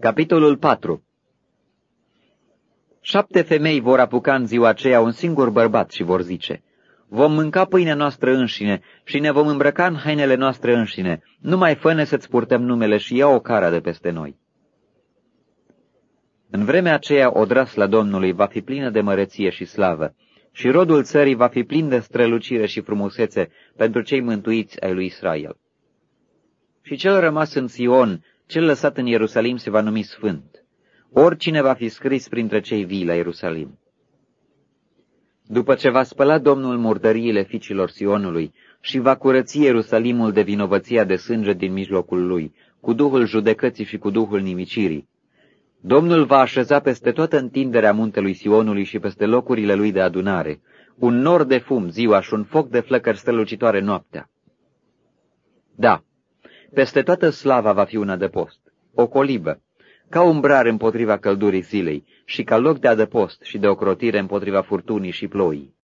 Capitolul 4 Șapte femei vor apuca în ziua aceea un singur bărbat și vor zice, Vom mânca pâinea noastră înșine și ne vom îmbrăca în hainele noastre înșine, numai fă să-ți purtăm numele și ia o cara de peste noi. În vremea aceea odrasla Domnului va fi plină de măreție și slavă, și rodul țării va fi plin de strălucire și frumusețe pentru cei mântuiți ai lui Israel. Și cel rămas în Sion, cel lăsat în Ierusalim, se va numi Sfânt. Oricine va fi scris printre cei vii la Ierusalim. După ce va spăla Domnul murdăriile ficilor Sionului și va curăți Ierusalimul de vinovăția de sânge din mijlocul lui, cu duhul judecății și cu duhul nimicirii, Domnul va așeza peste toată întinderea muntelui Sionului și peste locurile lui de adunare, un nor de fum ziua și un foc de flăcări strălucitoare noaptea. Da, peste toată slava va fi una de post, o colibă, ca umbrar împotriva căldurii zilei și ca loc de adăpost și de ocrotire împotriva furtunii și ploii.